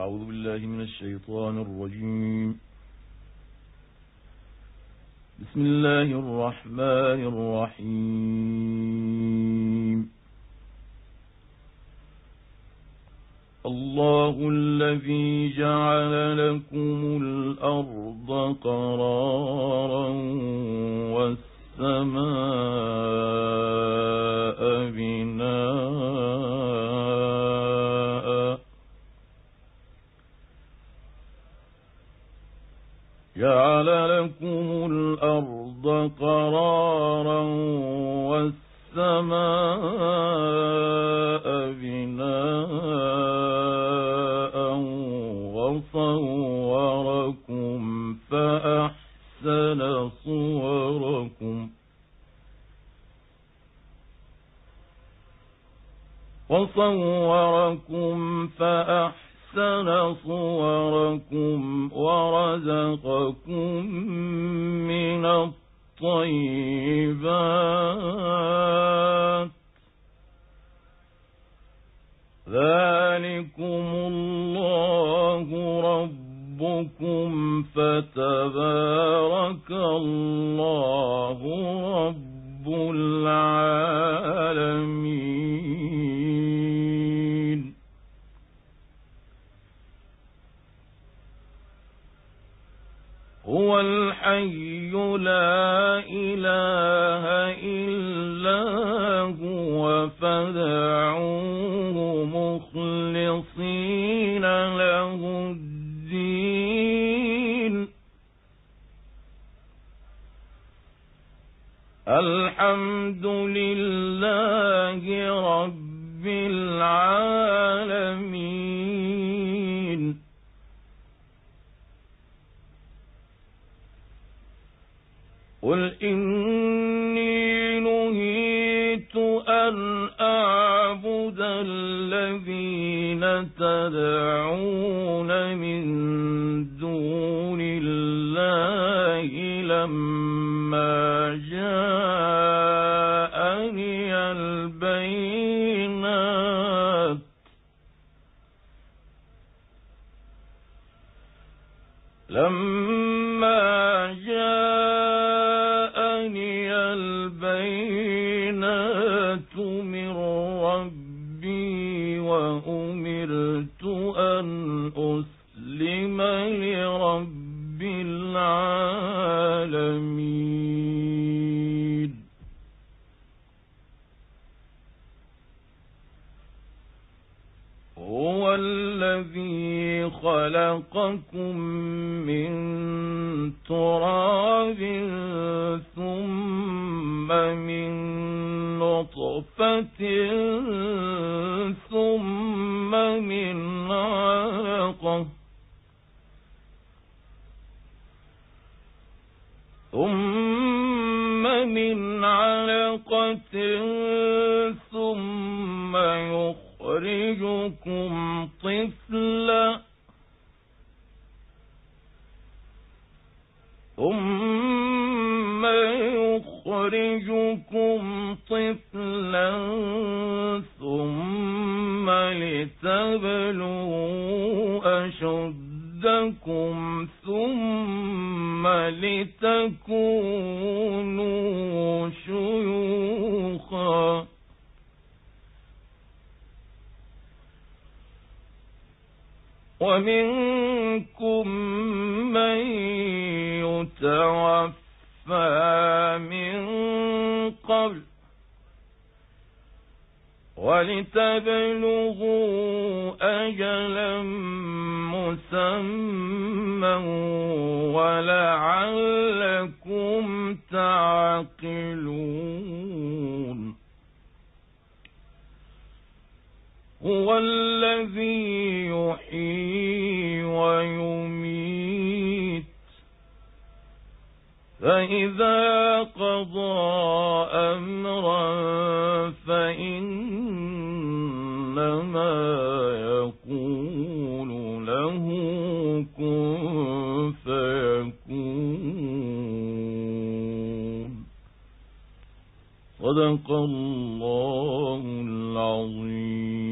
أعوذ بالله من الشيطان الرجيم. بسم الله الرحمن الرحيم. الله الذي جعل لكم الأرض قرارا والسماء جعل لكم الأرض قرارا والسماء بناء وصوركم فأحسن صوركم وصوركم فأحسن صوركم ورزقكم من الطيبات ذلكم الله ربكم فتبارك الله رب العالمين هو الحي لا إله إلا هو فدعوه مخلصين له الدين. الحمد لله رب العالمين. قل إني نهيت أن أعبد الذين تدعون من دون الله لما جاءني البينات لما جاءني البينات من ربي وأمرت أن أسلم لرب العالمين هو الذي خلقكم من تراب ثم من نطفة ثم من علقة ثم من علقة ثم يخرجكم طفلا ثم يخرجكم طفلا ثم لتبلوا أشدكم ثم لتكونوا شيوخا. ومنكم من يتوفى من قبل ولتبلغوا أجلا مسمى ولعلكم تعقلون هو الذي يحيي فإذا قضى أمرا فإنما يقول له كن فيكون. صدق الله العظيم.